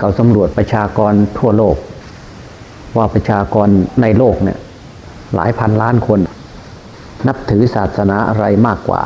เขาสำรวจประชากรทั่วโลก ว่าประชากรในโลกเนี่ยหลายพันล้านคน นับถือศาสนาอะไรมากกว่า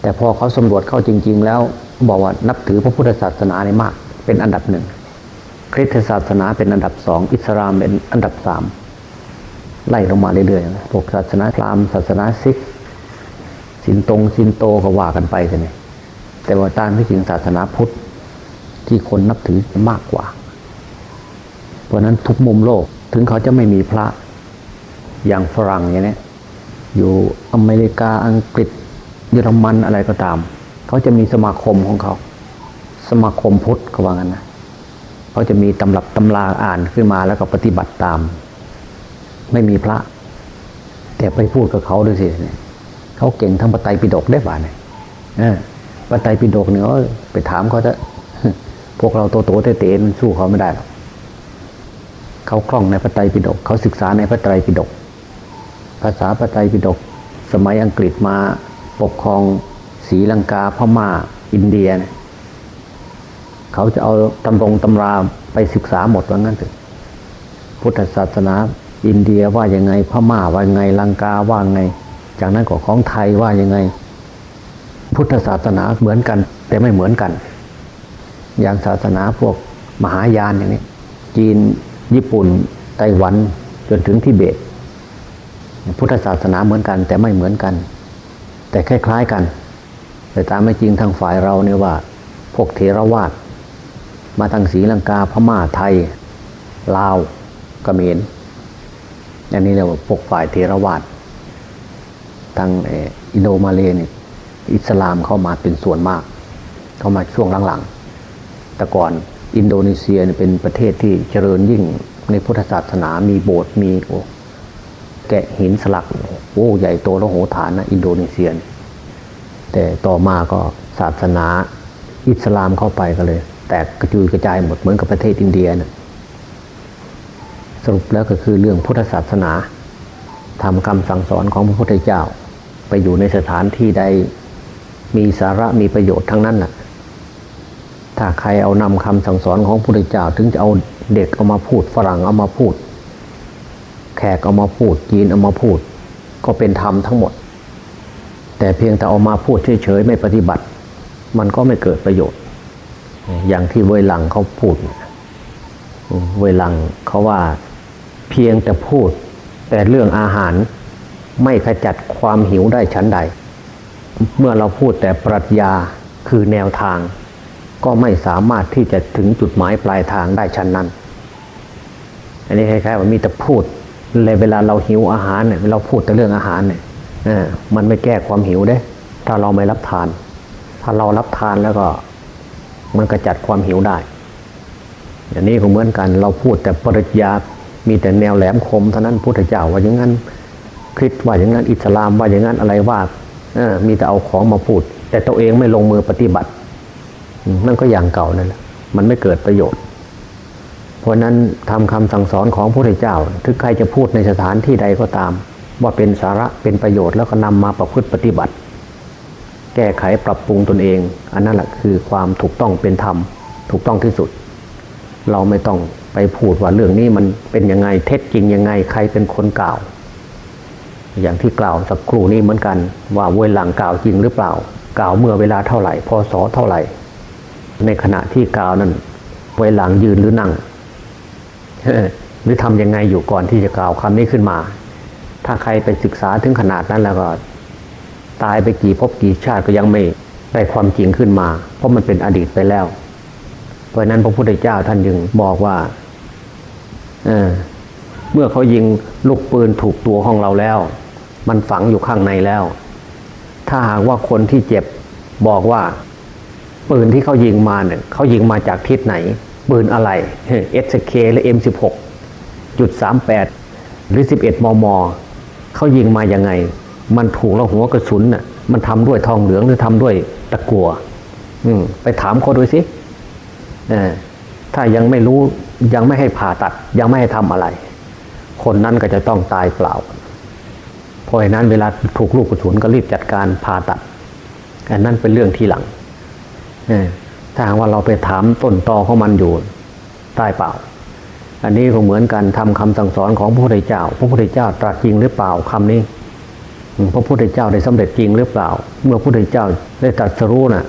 แต่พอเขาสำรวจเข้าจริง ๆ แล้วบอกว่านับถือพระพุทธศาสนาในมาก เป็นอันดับหนึ่งคริสตศาสนาเป็นอันดับสองอิสลามเป็นอันดับสามไล่ลงมาเรื่อยๆพวกศาสนาพราหมณ์ศาสนาซิกสินตรงสินโตก็ว่ากันไปใช่ไหมแต่ว่าตามที่จริงศาสนาพุทธ ที่คนนับถือมากกว่า เพราะนั้นทุกมุมโลกถึงเขาจะไม่มีพระอย่างฝรั่งอย่างนี้อยู่อเมริกาอังกฤษ เยอรมันอะไรก็ตาม เขาจะมีสมาคมของเขา สมาคมพุทธเขาว่างั้นนะเขาจะมีตำรับตำราอ่านขึ้นมาแล้วก็ปฏิบัติตาม ไม่มีพระ แต่ไปพูดกับเขาด้วยสิเขาเก่งทั้งปไตยปิฎกได้ป่ะเนี่ยปไตยปิฎกเนี่ยไปถามเขาจะ พวกเราโตโตเต๋ๆมันสู้เขาไม่ได้หรอกเขาคล่องในพระไตรปิฎกเขาศึกษาในพระไตรปิฎกภาษาพระไตรปิฎกสมัยอังกฤษมาปกครองศรีลังกาพม่าอินเดียเนี่ยเขาจะเอาตำรงตำราไปศึกษาหมดว่างั้นเถอะพุทธศาสนาอินเดียว่ายังไงพม่าว่ายังไงลังกาว่าไง จากนั้นก็ของไทยว่ายังไง พุทธศาสนาเหมือนกัน แต่ไม่เหมือนกัน อย่างศาสนาพวกมหายานอย่างนี้ จีนญี่ปุ่นไต้หวันจนถึงทิเบต พุทธศาสนาเหมือนกัน แต่ไม่เหมือนกัน แต่คล้ายๆกัน แต่ตามไม่จริงทางฝ่ายเราเนี่ยว่า พวกเทรวาสมาทางศรีลังกาพม่าไทย ลาวเขมรอันนี้เรียกว่าพวกฝ่ายเถรวาททางอินโดมาเลเนี่ยอิสลามเข้ามาเป็นส่วนมาก เข้ามาช่วงหลังๆ แต่ก่อนอินโดนีเซียเป็นประเทศที่เจริญยิ่งในพุทธศาสนามีโบสถ์มีแกะหินสลักโอ้ใหญ่โตและรโหฐานนะอินโดนีเซีย แต่ต่อมาก็ศาสนาอิสลามเข้าไปก็เลย แตกกระจุยกระจายหมดเหมือนกับประเทศอินเดียนะสรุปแล้วก็คือเรื่องพุทธศาสนาทำคำสั่งสอนของพระพุทธเจ้า ไปอยู่ในสถานที่ใดมีสาระมีประโยชน์ทั้งนั้นแหละ ถ้าใครเอานำคำสั่งสอนของพระพุทธเจ้าถึงจะเอาเด็กเอามาพูดฝรั่งเอามาพูด แขกเอามาพูดจีนเอามาพูด ก็เป็นธรรมทั้งหมด แต่เพียงแต่เอามาพูดเฉยๆไม่ปฏิบัติ มันก็ไม่เกิดประโยชน์ อย่างที่เวลังเขาพูด เวลังเขาว่าเพียงแต่พูด แต่เรื่องอาหารไม่ขจัดความหิวได้ชั้นใด เมื่อเราพูดแต่ปรัชญาคือแนวทาง ก็ไม่สามารถที่จะถึงจุดหมายปลายทางได้ชั้นนั้น อันนี้คล้ายๆว่ามีแต่พูดเลยเวลาเราหิวอาหารเนี่ยเราพูดแต่เรื่องอาหารเนี่ยมันไม่แก้ความหิวได้ ถ้าเราไม่รับทาน ถ้าเรารับทานแล้วก็มันกระจัดความหิวได้อย่างนี้ก็เหมือนกันเราพูดแต่ปริญญามีแต่แนวแหลมคมเท่านั้นพุทธเจ้าว่าอย่างนั้นคริสต์ว่าอย่างนั้นอิสลามว่าอย่างนั้นอะไรว่าเอมีแต่เอาของมาพูด แต่ตัวเองไม่ลงมือปฏิบัติ นั่นก็อย่างเก่านั่นแหละมันไม่เกิดประโยชน์ เพราะนั้นทำคำสั่งสอนของพระพุทธเจ้าถึงใครจะพูดในสถานที่ใดก็ตาม ว่าเป็นสาระเป็นประโยชน์แล้วก็นำมาประพฤติปฏิบัติ แก้ไขปรับปรุงตนเอง อันนั้นแหละคือความถูกต้องเป็นธรรม ถูกต้องที่สุด เราไม่ต้องไปพูดว่าเรื่องนี้มันเป็นยังไงเท็จจริงยังไงใครเป็นคนกล่าว อย่างที่กล่าวสักครู่นี้เหมือนกัน ว่าเวลางกล่าวจริงหรือเปล่า กล่าวเมื่อเวลาเท่าไหร่พศเท่าไหร่ ในขณะที่กล่าวนั้นไว้หลังยืนหรือนั่งหรือทำยังไงอยู่ก่อนที่จะกล่าวคำนี้ขึ้นมา ถ้าใครไปศึกษาถึงขนาดนั้นแล้วก็ ตายไปกี่ภพกี่ชาติก็ยังไม่ได้ความจริงขึ้นมา เพราะมันเป็นอดีตไปแล้ว เพราะนั้นพระพุทธเจ้าท่านจึงบอกว่าเออเมื่อเขายิงลูกปืนถูกตัวของเราแล้ว มันฝังอยู่ข้างในแล้ว ถ้าหากว่าคนที่เจ็บบอกว่า ปืนที่เขายิงมาเนี่ยเขายิงมาจากทิศไหน ปืนอะไรเอสเคหรือเอ็มสิบหกจุดสามแปดหรือสิบเอ็ดมม เขายิงมาอย่างไง มันถูกแล้วหัวกระสุนน่ะมันทำด้วยทองเหลืองหรือทำด้วยตะกัวไปถามเขาดูสิถ้ายังไม่รู้ยังไม่ให้ผ่าตัด ยังไม่ให้ทำอะไร คนนั้นก็จะต้องตายเปล่าเพราะฉะนั้นเวลาถูกลูกกระสุนก็รีบจัดการผ่าตัดอันนั้นเป็นเรื่องที่หลัง ถ้าหากว่าเราไปถามต้นตอของมันอยู่ใต้เปล่า อันนี้ก็เหมือนกันทำคำสั่งสอนของพระพุทธเจ้า พระพุทธเจ้าตรัสจริงหรือเปล่าคำนี้พระพุทธเจ้าได้สำเร็จจริงหรือเปล่า เมื่อพระพุทธเจ้าได้ตรัสรู้น่ะ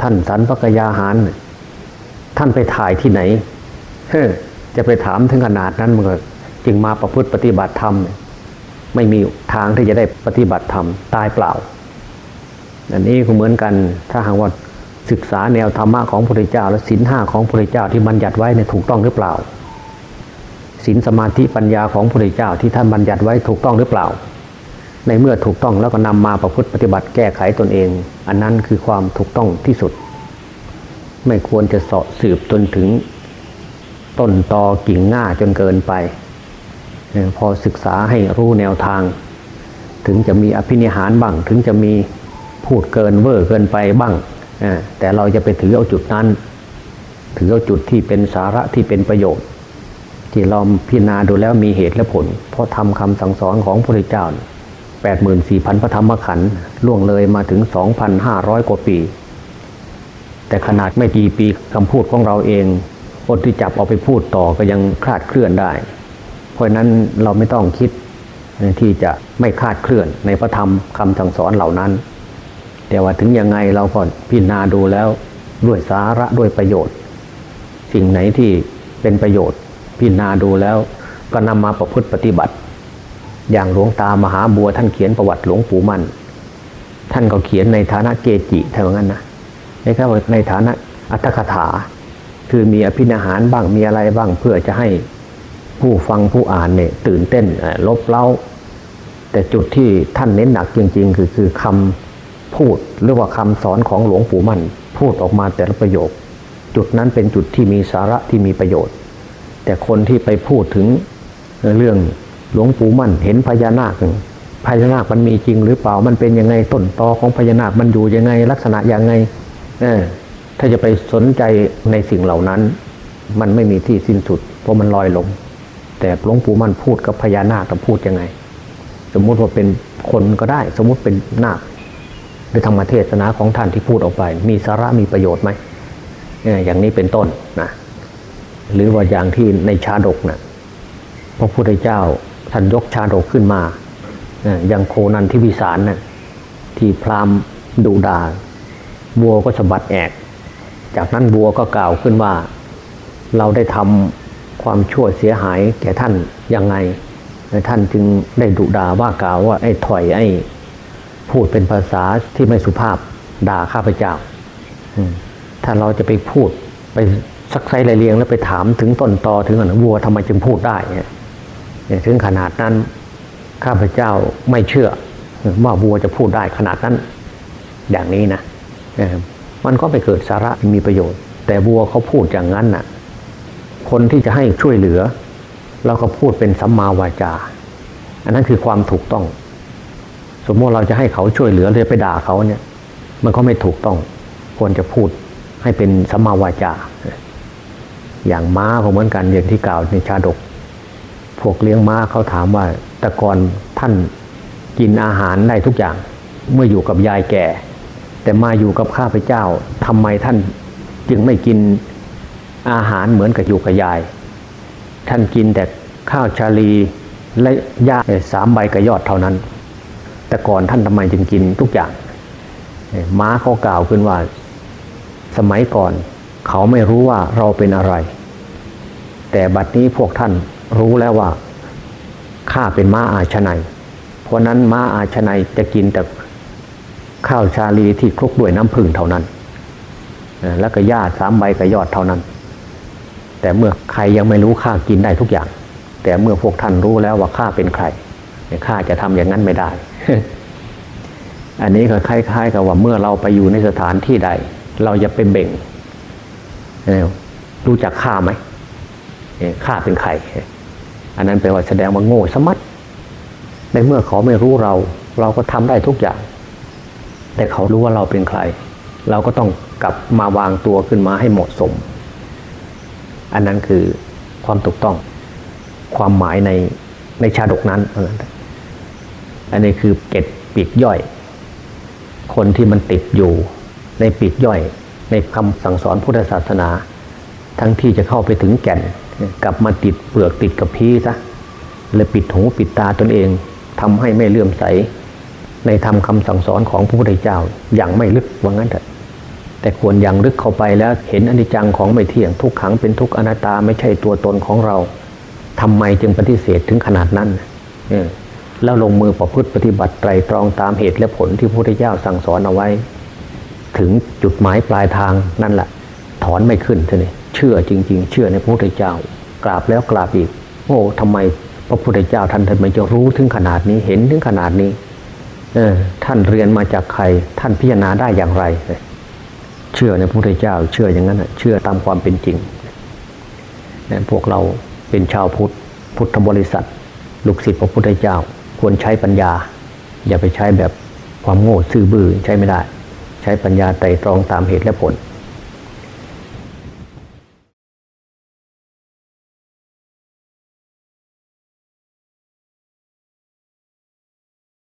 ท่านสันพกยาหาร ท่านไปถ่ายที่ไหนจะไปถามถึงขนาดนั้นมันก็จึงมาประพฤติปฏิบัติธรรมไม่มีทางที่จะได้ปฏิบัติธรรมตายเปล่า อันนี้ก็เหมือนกัน ถ้าหากว่า ศึกษาแนวธรรมะของพระพุทธเจ้า และศีลห้าของพระพุทธเจ้าที่บัญญัติไว้เนี่ยถูกต้องหรือเปล่าศีลสมาธิปัญญาของพระพุทธเจ้าที่ท่านบัญญัติไว้ถูกต้องหรือเปล่า ในเมื่อถูกต้องแล้วก็นำมาประพฤติปฏิบัติแก้ไขตนเอง อันนั้นคือความถูกต้องที่สุด ไม่ควรจะเสาะสืบจนถึงต้นตอกิ่งง่าจนเกินไป พอศึกษาให้รู้แนวทาง ถึงจะมีอภินิหารบ้าง ถึงจะมีพูดเกินเวอร์เกินไปบ้าง แต่เราจะไปถือเอาจุดนั้น ถือเอาจุดที่เป็นสาระที่เป็นประโยชน์ ที่เราพิจารณาดูแล้วมีเหตุและผล เพราะทำคำสั่งสอนของพระพุทธเจ้าแปดหมื่นสี่พันพระธรรมขันธ์ล่วงเลยมาถึงสองพันห้าร้อยกว่าปี แต่ขนาดไม่กี่ปีคำพูดของเราเองคนที่จับเอาไปพูดต่อก็ยังคลาดเคลื่อนได้ เพราะนั้นเราไม่ต้องคิดที่จะไม่คลาดเคลื่อนในพระธรรมคำสั่งสอนเหล่านั้น แต่ว่าถึงยังไงเราก็พิจารณาดูแล้วด้วยสาระด้วยประโยชน์ สิ่งไหนที่เป็นประโยชน์พิจารณาดูแล้วก็นำมาประพฤติปฏิบัติ อย่างหลวงตามหาบัวท่านเขียนประวัติหลวงปู่มั่นท่านก็เขียนในฐานะเกจิเท่านั้นนะในครับในฐานะอัตถคถา คือมีอภินาหารบ้างมีอะไรบ้างเพื่อจะให้ผู้ฟังผู้อ่านเนี่ยตื่นเต้นลบเล้า แต่จุดที่ท่านเน้นหนักจริง ๆ คือคือคำ พูดหรือว่าคำสอนของหลวงปู่มั่น พูดออกมาแต่ละประโยค จุดนั้นเป็นจุดที่มีสาระที่มีประโยชน์ แต่คนที่ไปพูดถึงเรื่องหลวงปู่มั่นเห็นพญานาคพญานาคมันมีจริงหรือเปล่ามันเป็นยังไงต้นตอของพญานาคมันอยู่ยังไง ลักษณะยังไงเออถ้าจะไปสนใจในสิ่งเหล่านั้น มันไม่มีที่สิ้นสุด เพราะมันลอยลง แต่หลวงปู่มั่นพูดกับพญานาคจะพูดยังไง สมมุติว่าเป็นคนก็ได้ สมมุติเป็นนาค ในธรรมเทศนาของท่านที่พูดออกไป มีสาระมีประโยชน์ไหมอย่างนี้เป็นต้นนะหรือว่าอย่างที่ในชาดกนะพระพุทธเจ้าท่านยกชาดกขึ้นมาอย่างโคนันทิวิสารนะ่ที่พราหมณ์ดูดาวัวก็สะบัดแอกจากนั้นบัวก็กล่าวขึ้นว่าเราได้ทำความชั่วเสียหายแก่ท่านยังไง ท่านจึงได้ดุด่าว่ากล่าวว่าไอ้ถอยไอ้ พูดเป็นภาษาที่ไม่สุภาพด่าข้าพเจ้าถ้าเราจะไปพูดไปซักไซไรเลียงแล้วไปถามถึงต้นตอถึงอนวัวทำไมจึงพูดได้เนี่ยถึงขนาดนั้นข้าพเจ้าไม่เชื่อว่าวัวจะพูดได้ขนาดนั้น อย่างนี้นะมันก็ไปเกิดสาระมีประโยชน์ แต่บัวเขาพูดอย่างนั้นน่ะ คนที่จะให้ช่วยเหลือ เราก็พูดเป็นสัมมาวาจา อันนั้นคือความถูกต้อง สมมติเราจะให้เขาช่วยเหลือเลยไปด่าเขาเนี่ย มันก็ไม่ถูกต้องควรจะพูดให้เป็นสัมมาวาจา อย่างม้าก็เหมือนกันอย่างที่กล่าวในชาดก พวกเลี้ยงม้าเขาถามว่าต่ก่อนท่านกินอาหารได้ทุกอย่างเมื่ออยู่กับยายแก่ แต่มาอยู่กับข้าพเจ้าทำไมท่านจึงไม่กินอาหารเหมือนกับอยู่กับยาย ท่านกินแต่ข้าวชาลีและหญ้าสามใบกระยอดเท่านั้น แต่ก่อนท่านทำไมจึงกินทุกอย่าง ม้าเขากล่าวขึ้นว่า สมัยก่อนเขาไม่รู้ว่าเราเป็นอะไร แต่บัดนี้พวกท่านรู้แล้วว่าข้าเป็นม้าอาชนัย เพราะนั้นม้าอาชนัยจะกินแต่ข้าวชาลีที่คลุกด้วยน้ำผึ้งเท่านั้น แล้วก็หญ้าสามใบกับยอดเท่านั้น แต่เมื่อใครยังไม่รู้ข้ากินได้ทุกอย่าง แต่เมื่อพวกท่านรู้แล้วว่าข้าเป็นใครข้าจะทำอย่างนั้นไม่ได้ อันนี้ก็คล้ายๆ กับว่าเมื่อเราไปอยู่ในสถานที่ใด เราจะไปเบ่งรู้จักข้าไหมข้าเป็นใคร อันนั้นแปลว่าแสดงว่าโง่สมัดในเมื่อเขาไม่รู้เรา เราก็ทำได้ทุกอย่าง แต่เขารู้ว่าเราเป็นใคร เราก็ต้องกลับมาวางตัวขึ้นมาให้เหมาะสม อันนั้นคือความถูกต้องความหมายในในชาดกนั้น อันนี้คือเกตปีกย่อย คนที่มันติดอยู่ในปีกย่อย ในคำสั่งสอนพุทธศาสนา ทั้งที่จะเข้าไปถึงแก่นกลับมาติดเปลือกติดกับพีซะเลยปิดหูปิดตาตนเองทำให้ไม่เลื่อมใส ในธรรมคาสั่งสอนของพระพุทธเจ้าอย่างไม่ลึกว่างั้นเถอะแต่ควรอย่างลึกเข้าไปแล้วเห็นอนิจจังของไม่เที่ยงทุกขังเป็นทุกอนัตตาไม่ใช่ตัวตนของเราทำไมจึงปฏิเสธถึงขนาดนั้นเออ แล้วลงมือประพฤติปฏิบัติไตรตรองตามเหตุและผลที่พระพุทธเจ้าสั่งสอนเอาไว้ ถึงจุดหมายปลายทางนั่นแหละถอนไม่ขึ้นทีนี้เชื่อจริง ๆ เชื่อในพระพุทธเจ้ากราบแล้วกราบอีก โอ้ทำไมพระพุทธเจ้าท่านทำไมจะรู้ถึงขนาดนี้เห็นถึงขนาดนี้ เออท่านเรียนมาจากใคร ท่านพิจารณาได้อย่างไร เชื่อในพระพุทธเจ้า เชื่ออย่างนั้นเชื่อตามความเป็นจริงเนี่ยพวกเราเป็นชาวพุทธพุทธบริษัท ลูกศิษย์พระพุทธเจ้า ควรใช้ปัญญา อย่าไปใช้แบบความโง่ซื่อบื้อใช้ไม่ได้ ใช้ปัญญาไตรตรองตามเหตุและผล